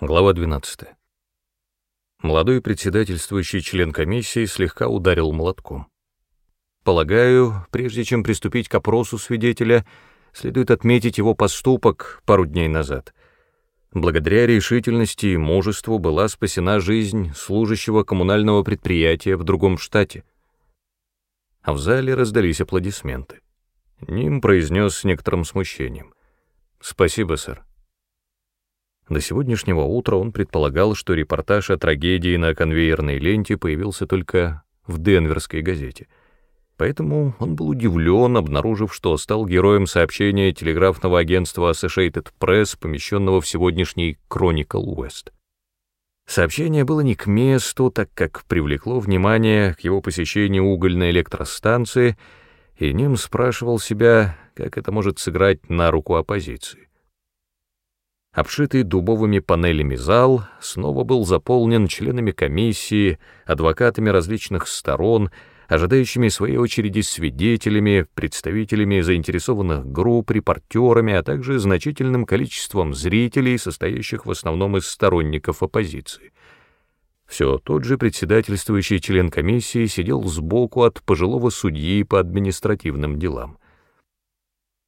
Глава 12. Молодой председательствующий член комиссии слегка ударил молотком. Полагаю, прежде чем приступить к опросу свидетеля, следует отметить его поступок пару дней назад. Благодаря решительности и мужеству была спасена жизнь служащего коммунального предприятия в другом штате. А в зале раздались аплодисменты. Ним произнес с некоторым смущением. «Спасибо, сэр». До сегодняшнего утра он предполагал, что репортаж о трагедии на конвейерной ленте появился только в Денверской газете. Поэтому он был удивлен, обнаружив, что стал героем сообщения телеграфного агентства Associated Press, помещенного в сегодняшний Chronicle West. Сообщение было не к месту, так как привлекло внимание к его посещению угольной электростанции, и Ним спрашивал себя, как это может сыграть на руку оппозиции. Обшитый дубовыми панелями зал снова был заполнен членами комиссии, адвокатами различных сторон, ожидающими своей очереди свидетелями, представителями заинтересованных групп, репортерами, а также значительным количеством зрителей, состоящих в основном из сторонников оппозиции. Все тот же председательствующий член комиссии сидел сбоку от пожилого судьи по административным делам.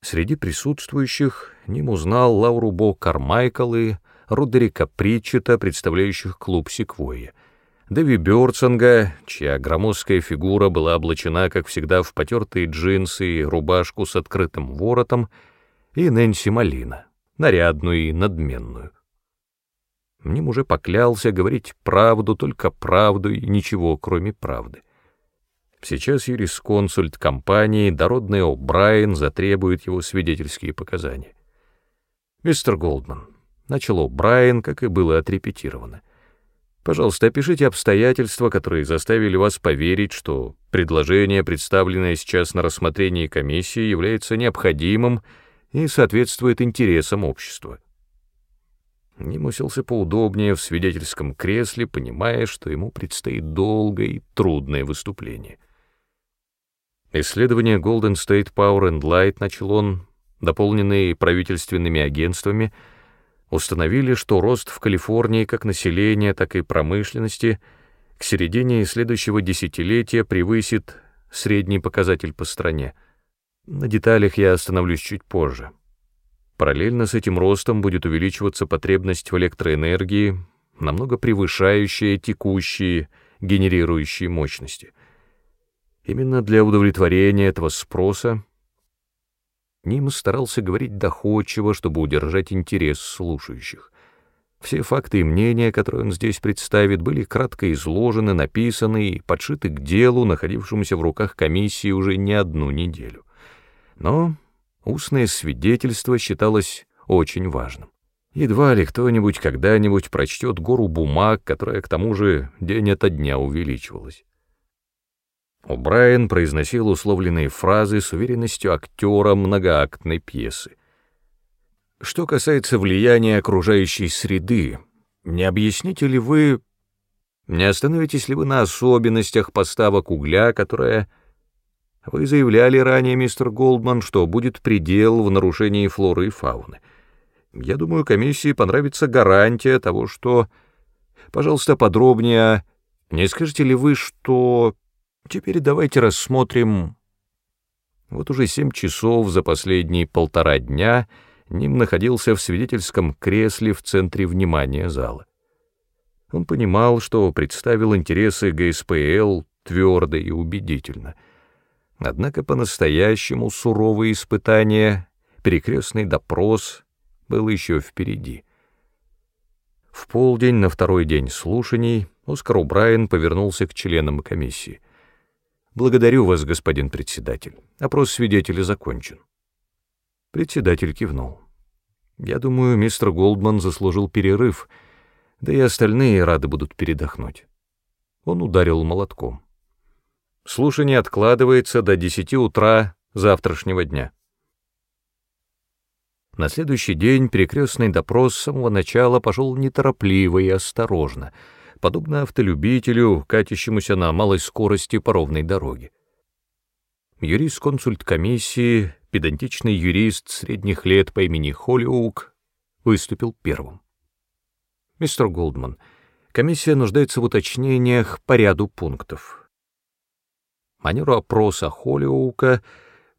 Среди присутствующих Ним узнал Лауру Бо Кармайкл и Рудерика Притчета, представляющих клуб Секвойя, Дэви Бёрцинга, чья громоздкая фигура была облачена, как всегда, в потертые джинсы и рубашку с открытым воротом, и Нэнси Малина, нарядную и надменную. Ним уже поклялся говорить правду, только правду и ничего, кроме правды. Сейчас юрисконсульт компании, дородный О'Брайен, затребует его свидетельские показания. «Мистер Голдман», — начал О'Брайен, как и было отрепетировано, «пожалуйста, опишите обстоятельства, которые заставили вас поверить, что предложение, представленное сейчас на рассмотрении комиссии, является необходимым и соответствует интересам общества». Ним уселся поудобнее в свидетельском кресле, понимая, что ему предстоит долгое и трудное выступление. Исследование Golden State Power and Light, начал он, дополненные правительственными агентствами, установили, что рост в Калифорнии как населения, так и промышленности к середине следующего десятилетия превысит средний показатель по стране. На деталях я остановлюсь чуть позже. Параллельно с этим ростом будет увеличиваться потребность в электроэнергии, намного превышающая текущие генерирующие мощности. Именно для удовлетворения этого спроса Ним старался говорить доходчиво, чтобы удержать интерес слушающих. Все факты и мнения, которые он здесь представит, были кратко изложены, написаны и подшиты к делу, находившемуся в руках комиссии уже не одну неделю. Но устное свидетельство считалось очень важным. Едва ли кто-нибудь когда-нибудь прочтет гору бумаг, которая к тому же день ото дня увеличивалась. О'Брайен произносил условленные фразы с уверенностью актера многоактной пьесы. Что касается влияния окружающей среды, не объясните ли вы, не остановитесь ли вы на особенностях поставок угля, которая... Вы заявляли ранее, мистер Голдман, что будет предел в нарушении флоры и фауны. Я думаю, комиссии понравится гарантия того, что... Пожалуйста, подробнее, не скажете ли вы, что... Теперь давайте рассмотрим... Вот уже семь часов за последние полтора дня Ним находился в свидетельском кресле в центре внимания зала. Он понимал, что представил интересы ГСПЛ твердо и убедительно. Однако по-настоящему суровые испытания, перекрестный допрос был еще впереди. В полдень на второй день слушаний Оскар Убрайен повернулся к членам комиссии. Благодарю вас, господин председатель. Опрос свидетелей закончен. Председатель кивнул. Я думаю, мистер Голдман заслужил перерыв, да и остальные рады будут передохнуть. Он ударил молотком. Слушание откладывается до десяти утра завтрашнего дня. На следующий день перекрестный допрос с самого начала пошел неторопливо и осторожно — подобно автолюбителю, катящемуся на малой скорости по ровной дороге. Юрист-консульт комиссии, педантичный юрист средних лет по имени Холлиук, выступил первым. Мистер Голдман, комиссия нуждается в уточнениях по ряду пунктов. Манеру опроса Холлиоука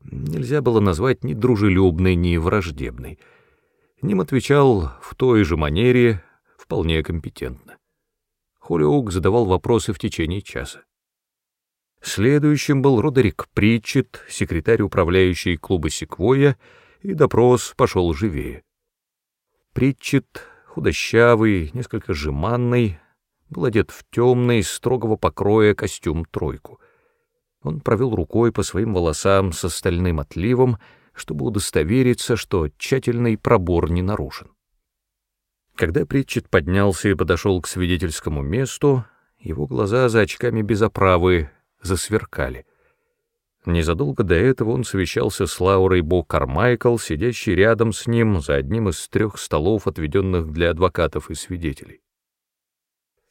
нельзя было назвать ни дружелюбной, ни враждебной. Ним отвечал в той же манере, вполне компетентно. Холлиоук задавал вопросы в течение часа. Следующим был Родерик Притчет, секретарь управляющей клуба «Секвойя», и допрос пошел живее. Притчет, худощавый, несколько жеманный, был одет в темный, строгого покроя костюм-тройку. Он провел рукой по своим волосам с остальным отливом, чтобы удостовериться, что тщательный пробор не нарушен. Когда Притчет поднялся и подошел к свидетельскому месту, его глаза за очками без оправы засверкали. Незадолго до этого он совещался с Лаурой Бо Кармайкл, сидящей рядом с ним за одним из трех столов, отведенных для адвокатов и свидетелей.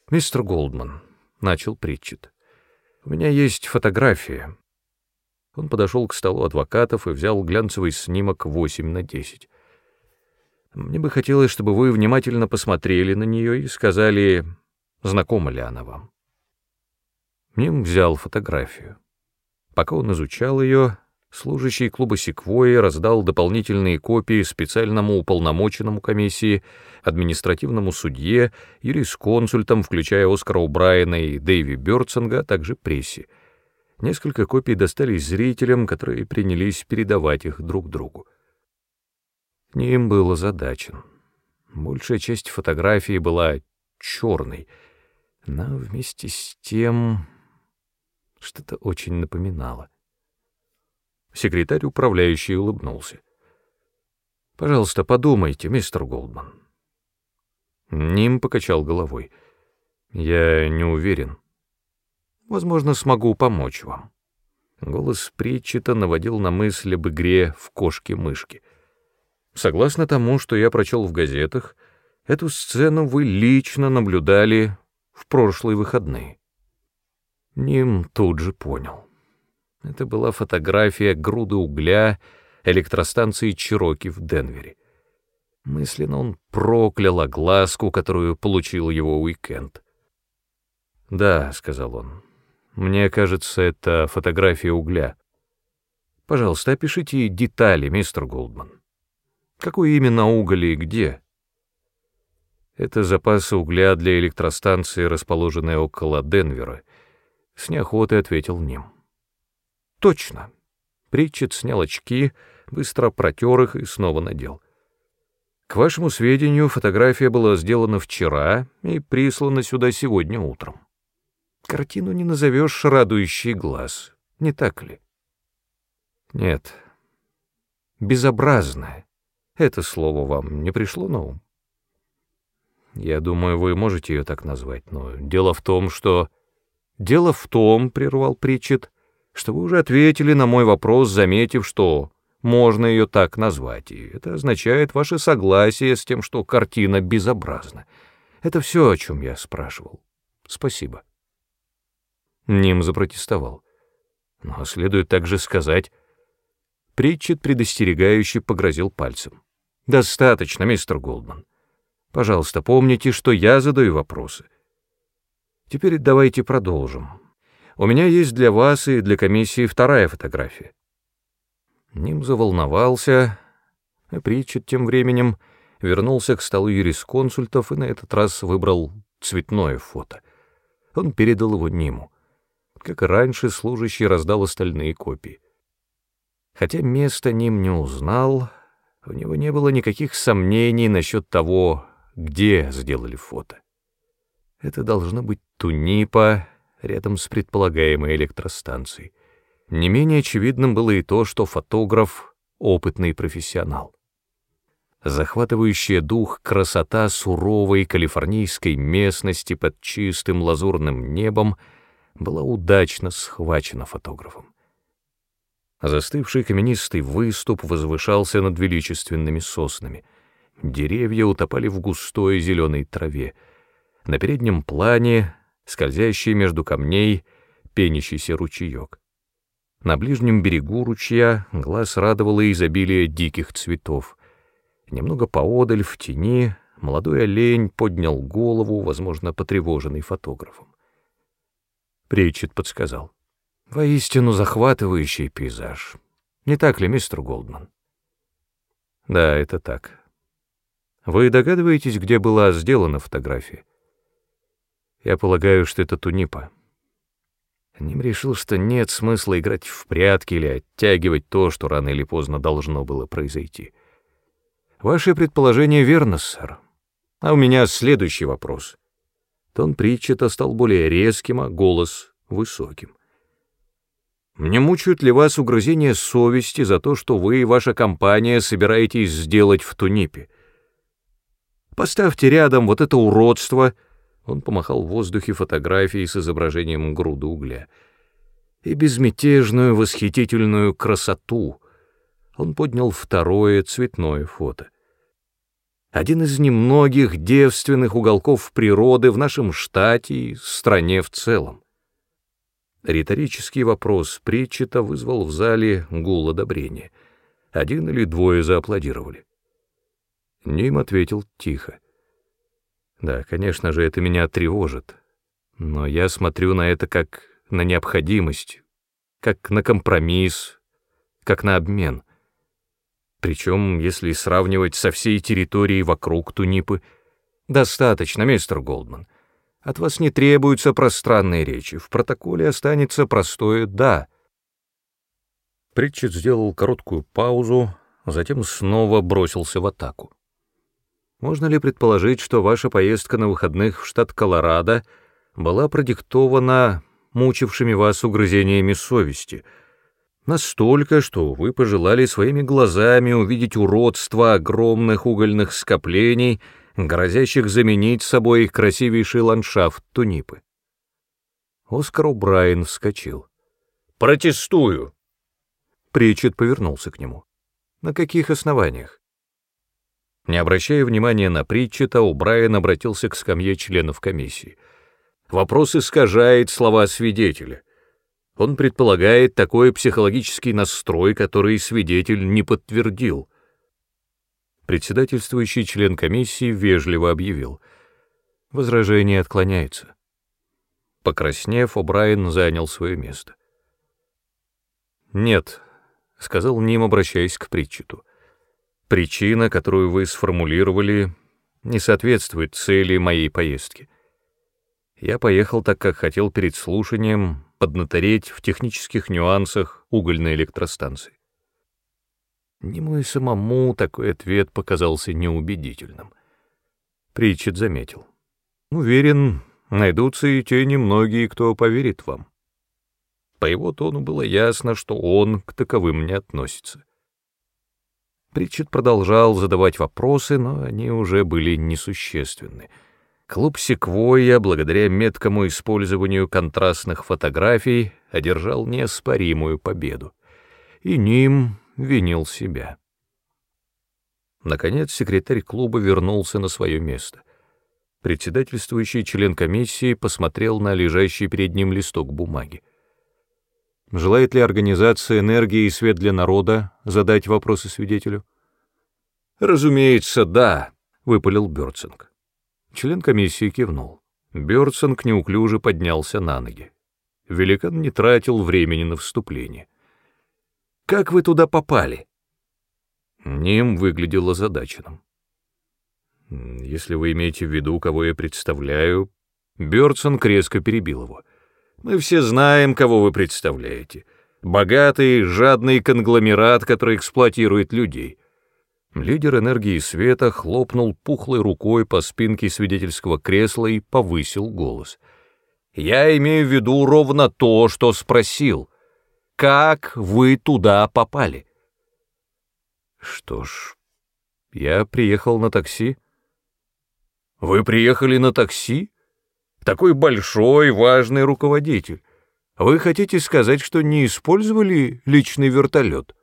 «Мистер Голдман», — начал Притчет, — «у меня есть фотография». Он подошел к столу адвокатов и взял глянцевый снимок 8 на 10. «Мне бы хотелось, чтобы вы внимательно посмотрели на нее и сказали, знакома ли она вам». Ним взял фотографию. Пока он изучал ее, служащий клуба Секвои раздал дополнительные копии специальному уполномоченному комиссии, административному судье, юрисконсультам, включая Оскара Убрайена и Дэйви Бёрдсонга, а также прессе. Несколько копий достались зрителям, которые принялись передавать их друг другу. Ним был озадачен. Большая часть фотографии была черной, но вместе с тем что-то очень напоминало. Секретарь управляющий улыбнулся. «Пожалуйста, подумайте, мистер Голдман». Ним покачал головой. «Я не уверен. Возможно, смогу помочь вам». Голос Притчета наводил на мысль об игре в кошки-мышки. Согласно тому, что я прочел в газетах, эту сцену вы лично наблюдали в прошлые выходные. Ним тут же понял. Это была фотография груды угля электростанции Чироки в Денвере. Мысленно он проклял огласку, которую получил его уикенд. «Да», — сказал он, — «мне кажется, это фотография угля. Пожалуйста, опишите детали, мистер Голдман. Какой именно уголь и где?» Это запасы угля для электростанции, расположенной около Денвера, с неохотой ответил Ним. Точно. Притчет снял очки, быстро протер их и снова надел. К вашему сведению, фотография была сделана вчера и прислана сюда сегодня утром. Картину не назовешь радующий глаз, не так ли? Нет. Безобразное. Это слово вам не пришло на ум? Я думаю, вы можете ее так назвать, но дело в том, что... «Дело в том, — прервал Притчет, — что вы уже ответили на мой вопрос, заметив, что можно ее так назвать, и это означает ваше согласие с тем, что картина безобразна. Это все, о чем я спрашивал. Спасибо». Ним запротестовал. Но следует также сказать... Притчет предостерегающе погрозил пальцем. «Достаточно, мистер Голдман. Пожалуйста, помните, что я задаю вопросы». Теперь давайте продолжим. У меня есть для вас и для комиссии вторая фотография. Ним заволновался, а Притчет тем временем вернулся к столу юрисконсультов и на этот раз выбрал цветное фото. Он передал его Ниму. Как и раньше, служащий раздал остальные копии. Хотя место Ним не узнал, у него не было никаких сомнений насчет того, где сделали фото. Это должно быть Тунипа рядом с предполагаемой электростанцией. Не менее очевидным было и то, что фотограф — опытный профессионал. Захватывающая дух красота суровой калифорнийской местности под чистым лазурным небом была удачно схвачена фотографом. Застывший каменистый выступ возвышался над величественными соснами. Деревья утопали в густой зеленой траве — на переднем плане, скользящий между камней, пенящийся ручеек. На ближнем берегу ручья глаз радовало изобилие диких цветов. Немного поодаль, в тени, Молодой олень поднял голову, возможно, потревоженный фотографом. Притчет подсказал. Воистину захватывающий пейзаж. Не так ли, мистер Голдман? Да, это так. Вы догадываетесь, где была сделана фотография? Я полагаю, что это Тунипа. Ним решил, что нет смысла играть в прятки или оттягивать то, что рано или поздно должно было произойти. Ваше предположение верно, сэр. А у меня следующий вопрос. Тон Притчета стал более резким, а голос — высоким. Не мучают ли вас угрызения совести за то, что вы и ваша компания собираетесь сделать в Тунипе? Поставьте рядом вот это уродство, он помахал в воздухе фотографией с изображением груды угля, и безмятежную восхитительную красоту. Он поднял второе цветное фото один из немногих девственных уголков природы в нашем штате и стране в целом. Риторический вопрос Притчета вызвал в зале гул одобрения. Один или двое зааплодировали. Ним ответил тихо. «Да, конечно же, это меня тревожит, но я смотрю на это как на необходимость, как на компромисс, как на обмен. Причем, если сравнивать со всей территорией вокруг Тунипы, достаточно, мистер Голдман. От вас не требуются пространные речи, в протоколе останется простое «да». Притчет сделал короткую паузу, затем снова бросился в атаку. Можно ли предположить, что ваша поездка на выходных в штат Колорадо была продиктована мучившими вас угрызениями совести — Настолько, что вы пожелали своими глазами увидеть уродство огромных угольных скоплений, грозящих заменить собой красивейший ландшафт Тунипы. Оскар О'Брайен вскочил. «Протестую!» Причет повернулся к нему. «На каких основаниях?» Не обращая внимания на Притчета, О'Брайен обратился к скамье членов комиссии. «Вопрос искажает слова свидетеля. Он предполагает такой психологический настрой, который свидетель не подтвердил. Председательствующий член комиссии вежливо объявил. Возражение отклоняется. Покраснев, О'Брайен занял свое место. «Нет», — сказал Ним, обращаясь к Притчету. «Причина, которую вы сформулировали, не соответствует цели моей поездки. Я поехал так, как хотел перед слушанием, поднатореть в технических нюансах угольной электростанции. Нему и самому такой ответ показался неубедительным. Притчет заметил. Уверен, найдутся и те немногие, кто поверит вам. По его тону было ясно, что он к таковым не относится. Притчет продолжал задавать вопросы, но они уже были несущественны — Клуб «Секвойя», благодаря меткому использованию контрастных фотографий, одержал неоспоримую победу. И ним винил себя. Наконец секретарь клуба вернулся на свое место. Председательствующий член комиссии посмотрел на лежащий перед ним листок бумаги. Желает ли организация «Энергия и свет для народа» задать вопросы свидетелю? «Разумеется, да», — выпалил Бёрцинг. Член комиссии кивнул. Бёрдсонг неуклюже поднялся на ноги. Великан не тратил времени на вступление. «Как вы туда попали?» Ним выглядел озадаченным. «Если вы имеете в виду, кого я представляю...» Бёрдсон резко перебил его. «Мы все знаем, кого вы представляете. Богатый, жадный конгломерат, который эксплуатирует людей. Лидер энергии света хлопнул пухлой рукой по спинке свидетельского кресла и повысил голос. «Я имею в виду ровно то, что спросил. Как вы туда попали?» «Что ж, я приехал на такси». «Вы приехали на такси? Такой большой, важный руководитель. Вы хотите сказать, что не использовали личный вертолет?»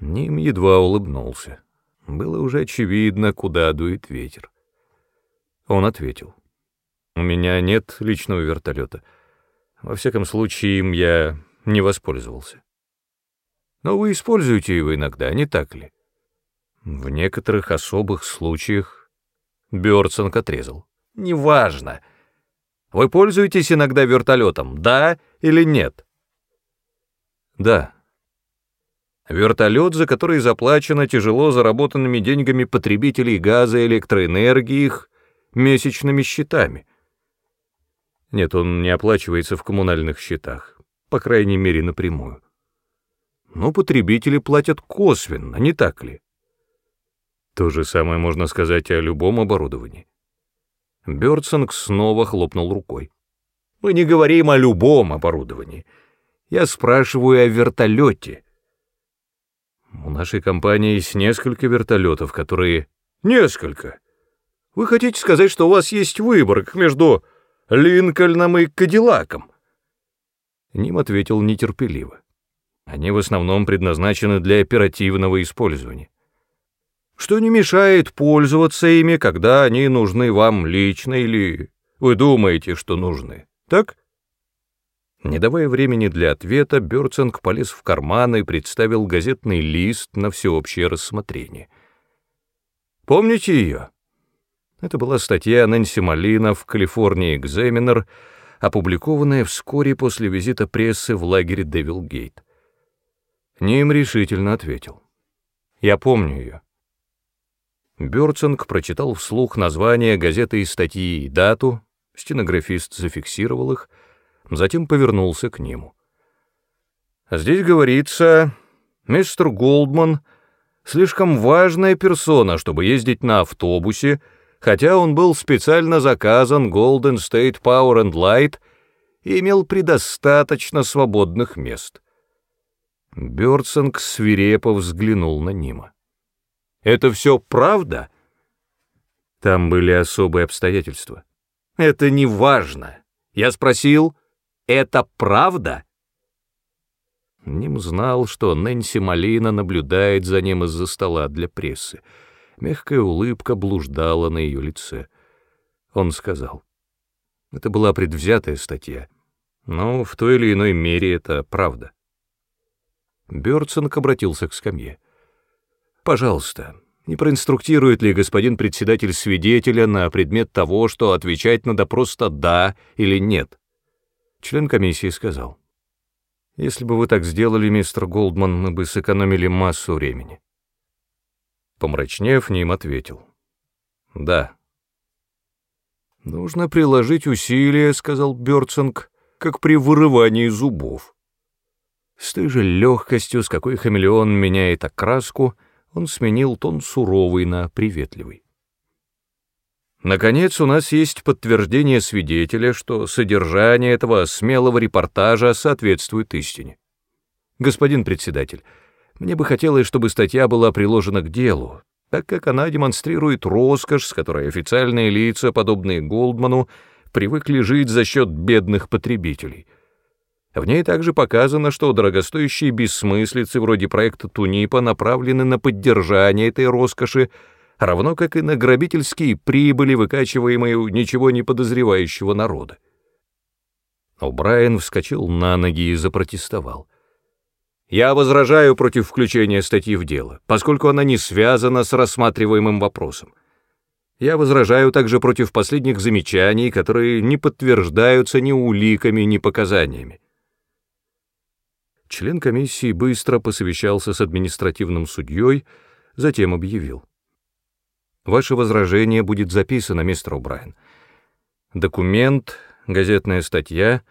Ним едва улыбнулся. Было уже очевидно, куда дует ветер. Он ответил. «У меня нет личного вертолета. Во всяком случае, им я не воспользовался. Но вы используете его иногда, не так ли? В некоторых особых случаях Бёрдсонг отрезал. «Неважно. Вы пользуетесь иногда вертолетом, да или нет?» «Да». Вертолет, за который заплачено тяжело заработанными деньгами потребителей газа и электроэнергии их месячными счетами. Нет, он не оплачивается в коммунальных счетах, по крайней мере, напрямую. Но потребители платят косвенно, не так ли? То же самое можно сказать о любом оборудовании. Бёрдсонг снова хлопнул рукой. Мы не говорим о любом оборудовании. Я спрашиваю о вертолете. У нашей компании есть несколько вертолетов, которые... Несколько. Вы хотите сказать, что у вас есть выбор, между Линкольном и Кадиллаком? Ним ответил нетерпеливо. Они в основном предназначены для оперативного использования что не мешает пользоваться ими, когда они нужны вам лично или вы думаете, что нужны, так? Не давая времени для ответа, Бёрцинг полез в карман и представил газетный лист на всеобщее рассмотрение. Помните ее? Это была статья Нэнси Малина в «Калифорния Экзаменер», опубликованная вскоре после визита прессы в лагере Девилгейт. Ним решительно ответил. «Я помню ее. Бёрцинг прочитал вслух название газеты и статьи и дату, стенографист зафиксировал их, затем повернулся к нему. «Здесь говорится, мистер Голдман — слишком важная персона, чтобы ездить на автобусе, хотя он был специально заказан Golden State Power and Light и имел предостаточно свободных мест». Бёрцинг свирепо взглянул на Нима. Это все правда? Там были особые обстоятельства. Это не важно. Я спросил, это правда? Ним знал, что Нэнси Малина наблюдает за ним из-за стола для прессы. Мягкая улыбка блуждала на ее лице. Он сказал, это была предвзятая статья, но в той или иной мере это правда. Бёрдсонг обратился к скамье. Пожалуйста, не проинструктирует ли господин председатель свидетеля на предмет того, что отвечать надо просто «да» или «нет»? Член комиссии сказал. Если бы вы так сделали, мистер Голдман, мы бы сэкономили массу времени. Помрачнев, Ним ответил. Да. Нужно приложить усилия, сказал Бёрцинг, как при вырывании зубов. С той же легкостью, с какой хамелеон меняет окраску, он сменил тон суровый на приветливый. Наконец, у нас есть подтверждение свидетеля, что содержание этого смелого репортажа соответствует истине. Господин председатель, мне бы хотелось, чтобы статья была приложена к делу, так как она демонстрирует роскошь, с которой официальные лица, подобные Голдману, привыкли жить за счет бедных потребителей — в ней также показано, что дорогостоящие бессмыслицы вроде проекта Тунипа направлены на поддержание этой роскоши, равно как и на грабительские прибыли, выкачиваемые у ничего не подозревающего народа. О'Брайен вскочил на ноги и запротестовал. «Я возражаю против включения статьи в дело, поскольку она не связана с рассматриваемым вопросом. Я возражаю также против последних замечаний, которые не подтверждаются ни уликами, ни показаниями. Член комиссии быстро посовещался с административным судьей, затем объявил. «Ваше возражение будет записано, мистер О'Брайен. Документ, газетная статья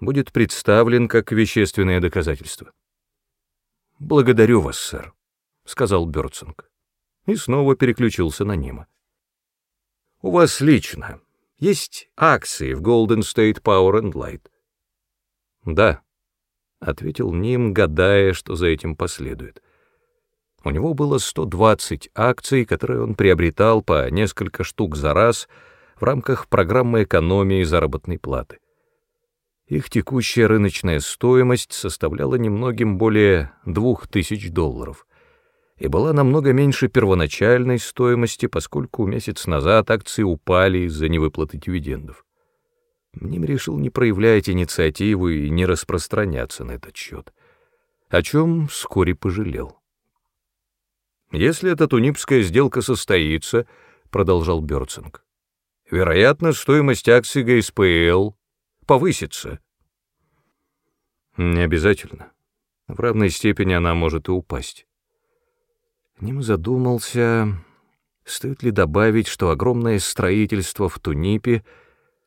будет представлен как вещественное доказательство». «Благодарю вас, сэр», — сказал Бёрдсинг. И снова переключился на Нима. «У вас лично есть акции в Golden State Power and Light?» «Да», ответил Ним, гадая, что за этим последует. У него было 120 акций, которые он приобретал по несколько штук за раз в рамках программы экономии заработной платы. Их текущая рыночная стоимость составляла немногим более 2000 долларов и была намного меньше первоначальной стоимости, поскольку месяц назад акции упали из-за невыплаты дивидендов. Ним решил не проявлять инициативу и не распространяться на этот счет, о чем вскоре пожалел. Если эта тунипская сделка состоится, продолжал Бёрцинг. Вероятно, стоимость акций ГСПЛ повысится. Не обязательно. В равной степени она может и упасть. Ним задумался, стоит ли добавить, что огромное строительство в Тунипе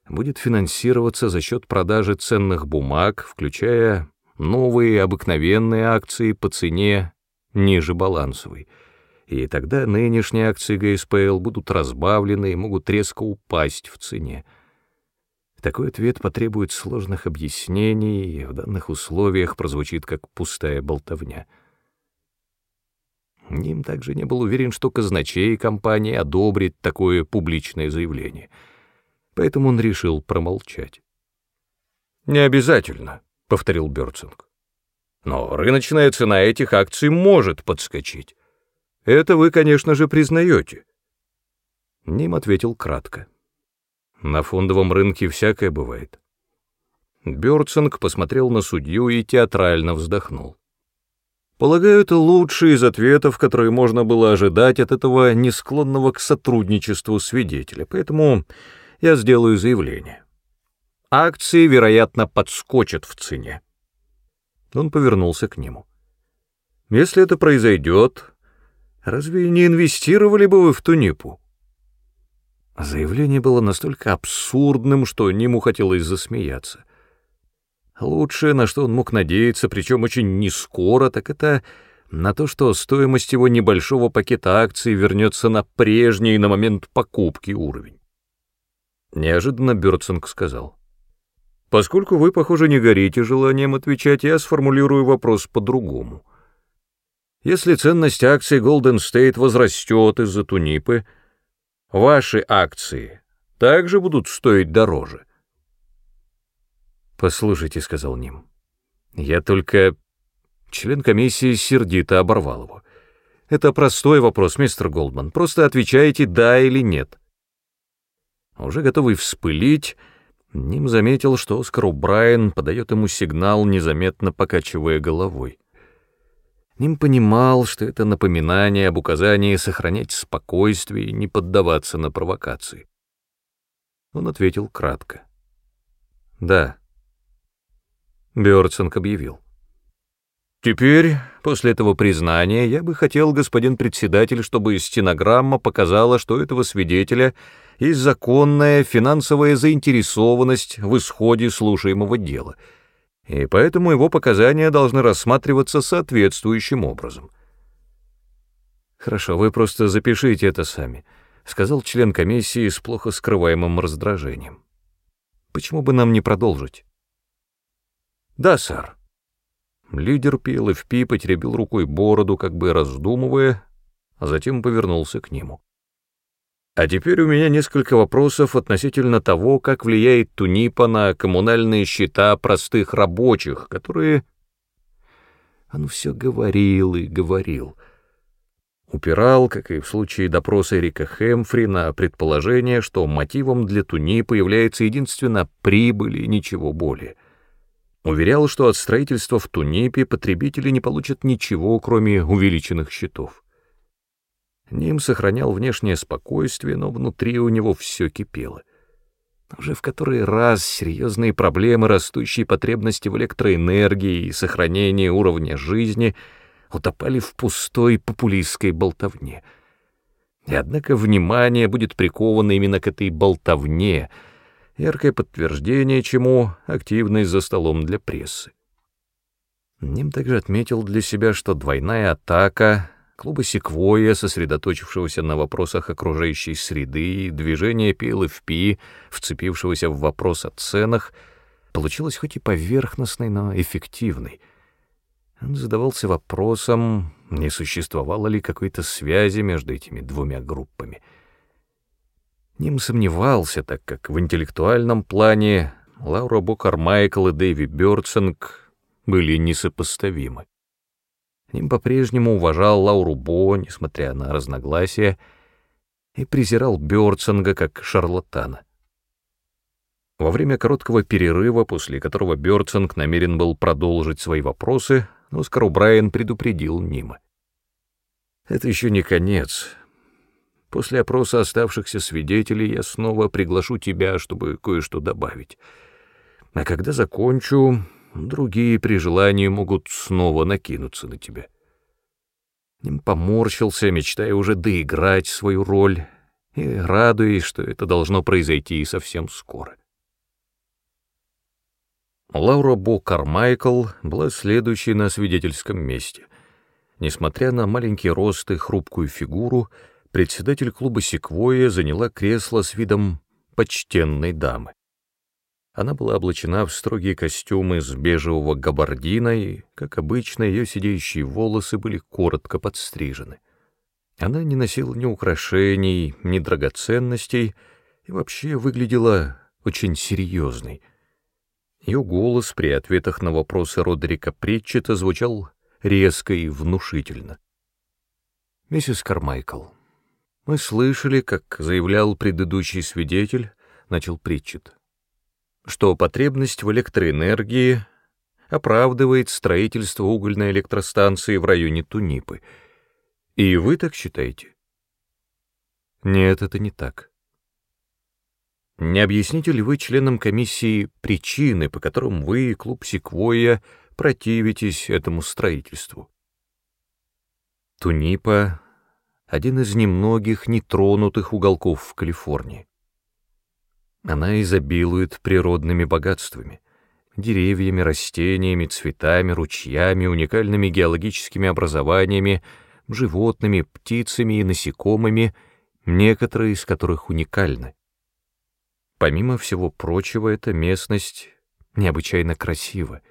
будет финансироваться за счет продажи ценных бумаг, включая новые обыкновенные акции по цене ниже балансовой, и тогда нынешние акции ГСПЛ будут разбавлены и могут резко упасть в цене. Такой ответ потребует сложных объяснений и в данных условиях прозвучит как пустая болтовня. Ним также не был уверен, что казначей компании одобрит такое публичное заявление, поэтому он решил промолчать. «Не обязательно», — повторил Бёрцинг. «Но рыночная цена этих акций может подскочить. Это вы, конечно же, признаете». Ним ответил кратко. На фондовом рынке всякое бывает. Бёрцинг посмотрел на судью и театрально вздохнул. Полагаю, это лучший из ответов, которые можно было ожидать от этого не склонного к сотрудничеству свидетеля, поэтому я сделаю заявление. Акции, вероятно, подскочат в цене. Он повернулся к нему. Если это произойдет, разве не инвестировали бы вы в Тунипу? Заявление было настолько абсурдным, что Ниму хотелось засмеяться. Лучшее, на что он мог надеяться, причем очень нескоро, так это на то, что стоимость его небольшого пакета акций вернется на прежний на момент покупки уровень. Неожиданно Бёрдсонг сказал. «Поскольку вы, похоже, не горите желанием отвечать, я сформулирую вопрос по-другому. Если ценность акций Golden State возрастет из-за тунипы, ваши акции также будут стоить дороже. «Послушайте», — сказал Ним, — «я только...» Член комиссии сердито оборвал его. «Это простой вопрос, мистер Голдман. Просто отвечаете «да» или «нет». Уже готовый вспылить, Ним заметил, что Оскар Брайан подает ему сигнал, незаметно покачивая головой. Ним понимал, что это напоминание об указании сохранять спокойствие и не поддаваться на провокации. Он ответил кратко. «Да». Бёрдсонг объявил. «Теперь, после этого признания, я бы хотел, господин председатель, чтобы стенограмма показала, что этого свидетеля есть законная финансовая заинтересованность в исходе слушаемого дела» и поэтому его показания должны рассматриваться соответствующим образом. «Хорошо, вы просто запишите это сами», — сказал член комиссии с плохо скрываемым раздражением. «Почему бы нам не продолжить?» «Да, сэр». Лидер ПЛФП потеребил рукой бороду, как бы раздумывая, а затем повернулся к нему. А теперь у меня несколько вопросов относительно того, как влияет Тунипа на коммунальные счета простых рабочих, которые... Он все говорил и говорил. Упирал, как и в случае допроса Эрика Хэмфри, на предположение, что мотивом для Тунипа является единственно прибыль и ничего более. Уверял, что от строительства в Тунипе потребители не получат ничего, кроме увеличенных счетов. Ним сохранял внешнее спокойствие, но внутри у него все кипело. Уже в который раз серьезные проблемы растущей потребности в электроэнергии и сохранении уровня жизни утопали в пустой популистской болтовне. И однако внимание будет приковано именно к этой болтовне, яркое подтверждение чему — активность за столом для прессы. Ним также отметил для себя, что двойная атака клуба «Секвойя», сосредоточившегося на вопросах окружающей среды, движение PLFP, вцепившегося в вопрос о ценах, получилось хоть и поверхностной, но эффективной. Он задавался вопросом, не существовало ли какой-то связи между этими двумя группами. Ним сомневался, так как в интеллектуальном плане Лаура Бо Кармайкл и Дэви Бёрдсонг были несопоставимы. Ним по-прежнему уважал Лауру Бо, несмотря на разногласия, и презирал Бёрдсонга как шарлатана. Во время короткого перерыва, после которого Бёрдсонг намерен был продолжить свои вопросы, Оскар О'Брайен предупредил Нима. «Это еще не конец. После опроса оставшихся свидетелей я снова приглашу тебя, чтобы кое-что добавить. А когда закончу, другие при желании могут снова накинуться на тебя. Ним поморщился, мечтая уже доиграть свою роль, и радуясь, что это должно произойти совсем скоро. Лаура Бо Кармайкл была следующей на свидетельском месте. Несмотря на маленький рост и хрупкую фигуру, председатель клуба «Секвойя» заняла кресло с видом почтенной дамы. Она была облачена в строгие костюмы из бежевого габардина, и, как обычно, ее сидеющие волосы были коротко подстрижены. Она не носила ни украшений, ни драгоценностей и вообще выглядела очень серьезной. Ее голос при ответах на вопросы Родрика Претчета звучал резко и внушительно. «Миссис Кармайкл, мы слышали, как заявлял предыдущий свидетель, — начал Притчет, — что потребность в электроэнергии оправдывает строительство угольной электростанции в районе Тунипы. И вы так считаете? Нет, это не так. Не объясните ли вы членам комиссии причины, по которым вы, клуб Секвойя, противитесь этому строительству? Тунипа — один из немногих нетронутых уголков в Калифорнии. Она изобилует природными богатствами, деревьями, растениями, цветами, ручьями, уникальными геологическими образованиями, животными, птицами и насекомыми, некоторые из которых уникальны. Помимо всего прочего, эта местность необычайно красива.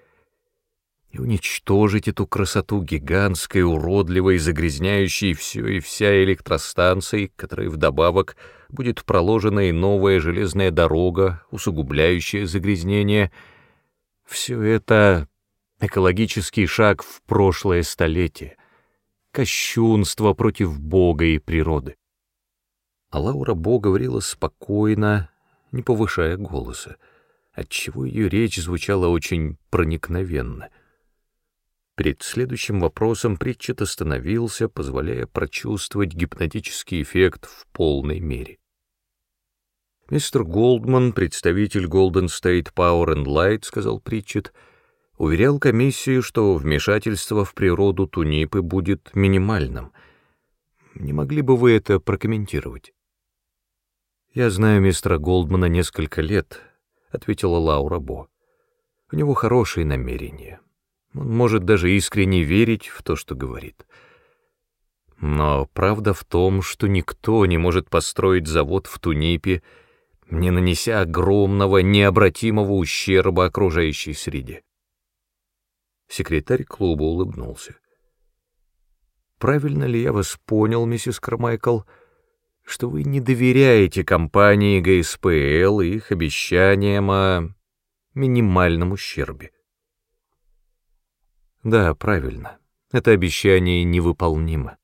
И уничтожить эту красоту гигантской, уродливой, загрязняющей все и вся электростанции, которой вдобавок будет проложена и новая железная дорога, усугубляющая загрязнение, все это экологический шаг в прошлое столетие, кощунство против Бога и природы. А Лаура Бо говорила спокойно, не повышая голоса, отчего ее речь звучала очень проникновенно. Перед следующим вопросом Притчет остановился, позволяя прочувствовать гипнотический эффект в полной мере. «Мистер Голдман, представитель Golden State Power and Light, — сказал Притчет, — уверял комиссию, что вмешательство в природу Тунипы будет минимальным. Не могли бы вы это прокомментировать?» «Я знаю мистера Голдмана несколько лет», — ответила Лаура Бо. «У него хорошие намерения. Он может даже искренне верить в то, что говорит. Но правда в том, что никто не может построить завод в Тунипе, не нанеся огромного, необратимого ущерба окружающей среде». Секретарь клуба улыбнулся. «Правильно ли я вас понял, миссис Кармайкл?» что вы не доверяете компании ГСПЛ и их обещаниям о минимальном ущербе. Да, правильно. Это обещание невыполнимо.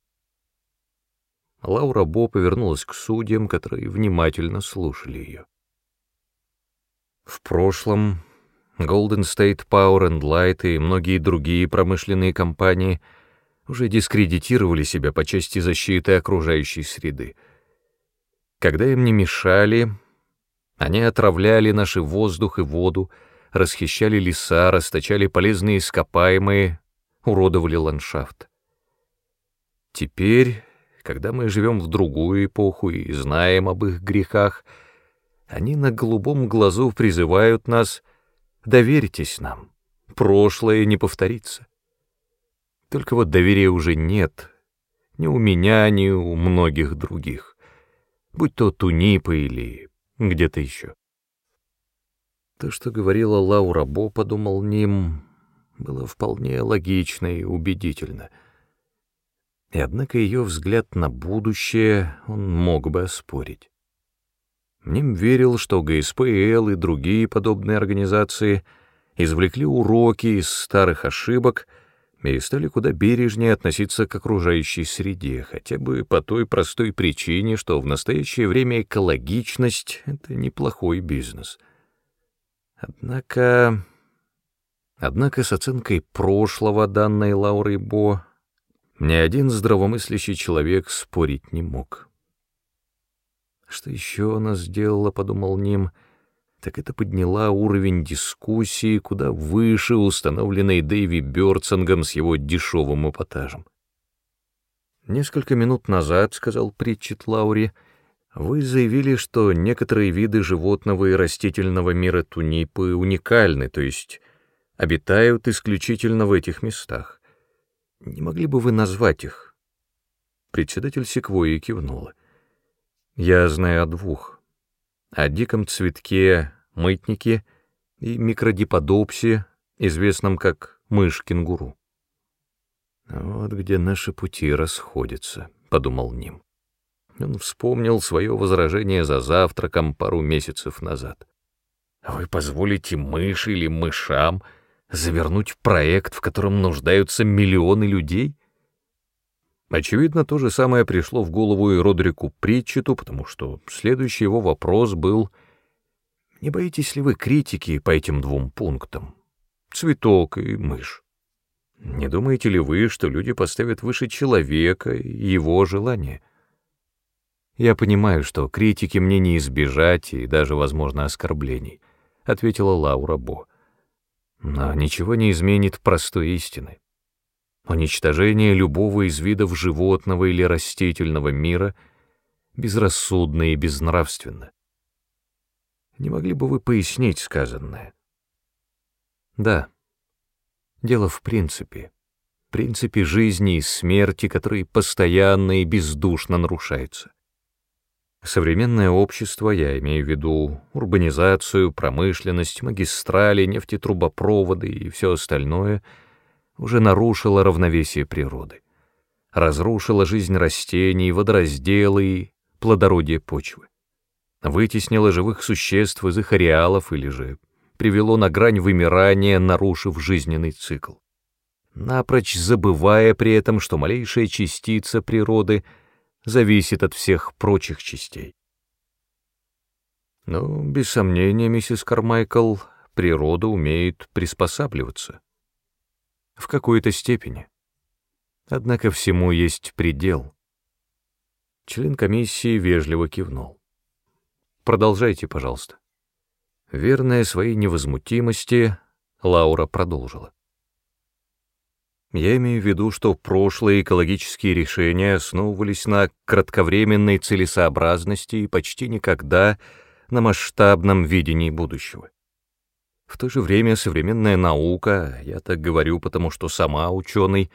Лаура Бо повернулась к судьям, которые внимательно слушали ее. В прошлом Golden State Power and Light и многие другие промышленные компании уже дискредитировали себя по части защиты окружающей среды — когда им не мешали, они отравляли наши воздух и воду, расхищали леса, расточали полезные ископаемые, уродовали ландшафт. Теперь, когда мы живем в другую эпоху и знаем об их грехах, они на голубом глазу призывают нас «доверьтесь нам, прошлое не повторится». Только вот доверия уже нет, ни у меня, ни у многих других будь то Тунипа или где-то еще. То, что говорила Лаура Бо, подумал Ним, было вполне логично и убедительно. И однако ее взгляд на будущее он мог бы оспорить. Ним верил, что ГСПЛ и другие подобные организации извлекли уроки из старых ошибок — и стали куда бережнее относиться к окружающей среде, хотя бы по той простой причине, что в настоящее время экологичность — это неплохой бизнес. Однако... Однако с оценкой прошлого, данной Лаурой Бо, ни один здравомыслящий человек спорить не мог. Что еще она сделала, подумал Ним, так это подняла уровень дискуссии куда выше установленной Дэйви Бёрцингом с его дешевым эпатажем. Несколько минут назад, — сказал Притчет Лаури, — вы заявили, что некоторые виды животного и растительного мира тунипы уникальны, то есть обитают исключительно в этих местах. Не могли бы вы назвать их? Председатель Секвойи кивнула. Я знаю о двух. О диком цветке мытнике и микродиподопсе, известном как мышь-кенгуру. «Вот где наши пути расходятся», — подумал Ним. Он вспомнил свое возражение за завтраком пару месяцев назад. «Вы позволите мыши или мышам завернуть проект, в котором нуждаются миллионы людей?» Очевидно, то же самое пришло в голову и Родрику Притчету, потому что следующий его вопрос был «Не боитесь ли вы критики по этим двум пунктам? Цветок и мышь?» Не думаете ли вы, что люди поставят выше человека и его желания? Я понимаю, что критики мне не избежать и даже, возможно, оскорблений, — ответила Лаура Бо. Но ничего не изменит простой истины. Уничтожение любого из видов животного или растительного мира безрассудно и безнравственно. Не могли бы вы пояснить сказанное? Да, Дело в принципе, принципе жизни и смерти, который постоянно и бездушно нарушается. Современное общество, я имею в виду урбанизацию, промышленность, магистрали, нефтетрубопроводы и все остальное, уже нарушило равновесие природы, разрушило жизнь растений, водоразделы и плодородие почвы, вытеснило живых существ из их ареалов или же привело на грань вымирания, нарушив жизненный цикл. Напрочь забывая при этом, что малейшая частица природы зависит от всех прочих частей. Но, без сомнения, миссис Кармайкл, природа умеет приспосабливаться. В какой-то степени. Однако всему есть предел. Член комиссии вежливо кивнул. Продолжайте, пожалуйста. Верная своей невозмутимости, Лаура продолжила. Я имею в виду, что прошлые экологические решения основывались на кратковременной целесообразности и почти никогда на масштабном видении будущего. В то же время современная наука, я так говорю, потому что сама ученый,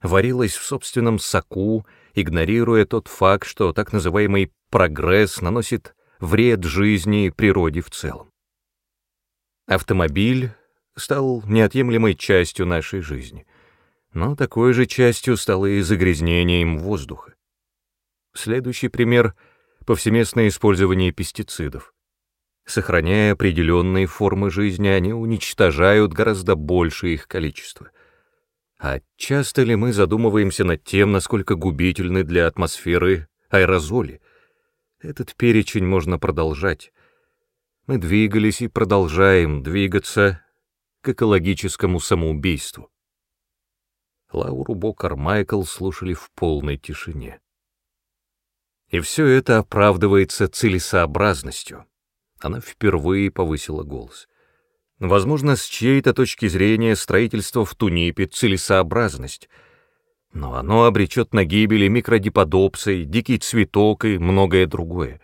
варилась в собственном соку, игнорируя тот факт, что так называемый прогресс наносит вред жизни и природе в целом. Автомобиль стал неотъемлемой частью нашей жизни, но такой же частью стало и загрязнение им воздуха. Следующий пример — повсеместное использование пестицидов. Сохраняя определенные формы жизни, они уничтожают гораздо больше их количество. А часто ли мы задумываемся над тем, насколько губительны для атмосферы аэрозоли? Этот перечень можно продолжать. Мы двигались и продолжаем двигаться к экологическому самоубийству. Лауру Бокар Майкл слушали в полной тишине. И все это оправдывается целесообразностью. Она впервые повысила голос. Возможно, с чьей-то точки зрения строительство в Тунипе — целесообразность, но оно обречет на гибель и микродиподопсы, дикий цветок и многое другое.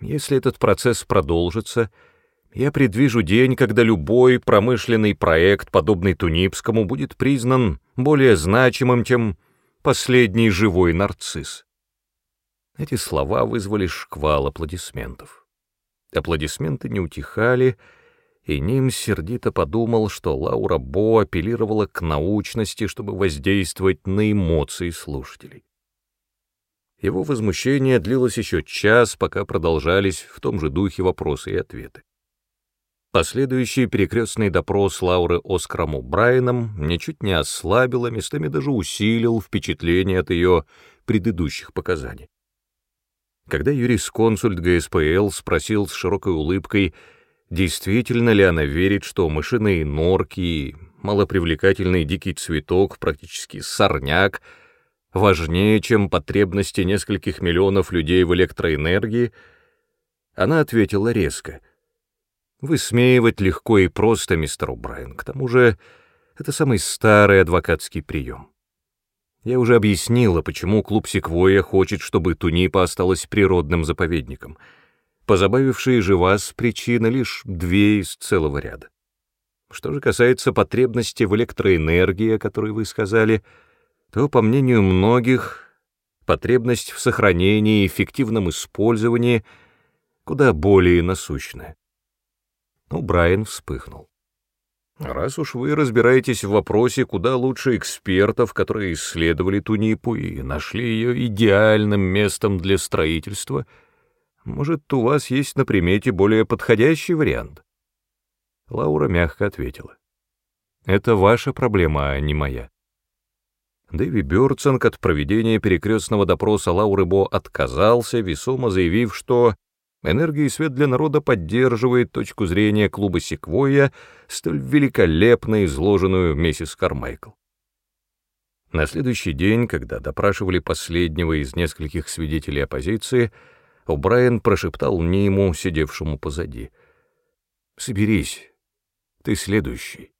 Если этот процесс продолжится, я предвижу день, когда любой промышленный проект, подобный Тунипскому, будет признан более значимым, чем последний живой нарцисс. Эти слова вызвали шквал аплодисментов. Аплодисменты не утихали, и Ним сердито подумал, что Лаура Бо апеллировала к научности, чтобы воздействовать на эмоции слушателей. Его возмущение длилось еще час, пока продолжались в том же духе вопросы и ответы. Последующий перекрестный допрос Лауры Оскаром Брайаном ничуть не ослабил, а местами даже усилил впечатление от ее предыдущих показаний. Когда юрисконсульт ГСПЛ спросил с широкой улыбкой, действительно ли она верит, что мышиные норки и малопривлекательный дикий цветок, практически сорняк, важнее, чем потребности нескольких миллионов людей в электроэнергии, она ответила резко. «Высмеивать легко и просто, мистер О'Брайен, к тому же это самый старый адвокатский прием. Я уже объяснила, почему клуб «Секвойя» хочет, чтобы Тунипа осталась природным заповедником. Позабавившие же вас причины лишь две из целого ряда. Что же касается потребности в электроэнергии, о которой вы сказали, то, по мнению многих, потребность в сохранении и эффективном использовании куда более насущная. Но Брайан вспыхнул. Раз уж вы разбираетесь в вопросе куда лучше экспертов, которые исследовали Тунипу и нашли ее идеальным местом для строительства, может, у вас есть на примете более подходящий вариант? Лаура мягко ответила. Это ваша проблема, а не моя. Дэви Бёрцинг от проведения перекрестного допроса Лауры Бо отказался, весомо заявив, что Энергия и свет для народа поддерживает точку зрения клуба «Секвойя», столь великолепно изложенную миссис Кармайкл. На следующий день, когда допрашивали последнего из нескольких свидетелей оппозиции, О'Брайен прошептал Ниму, сидевшему позади. «Соберись, ты следующий».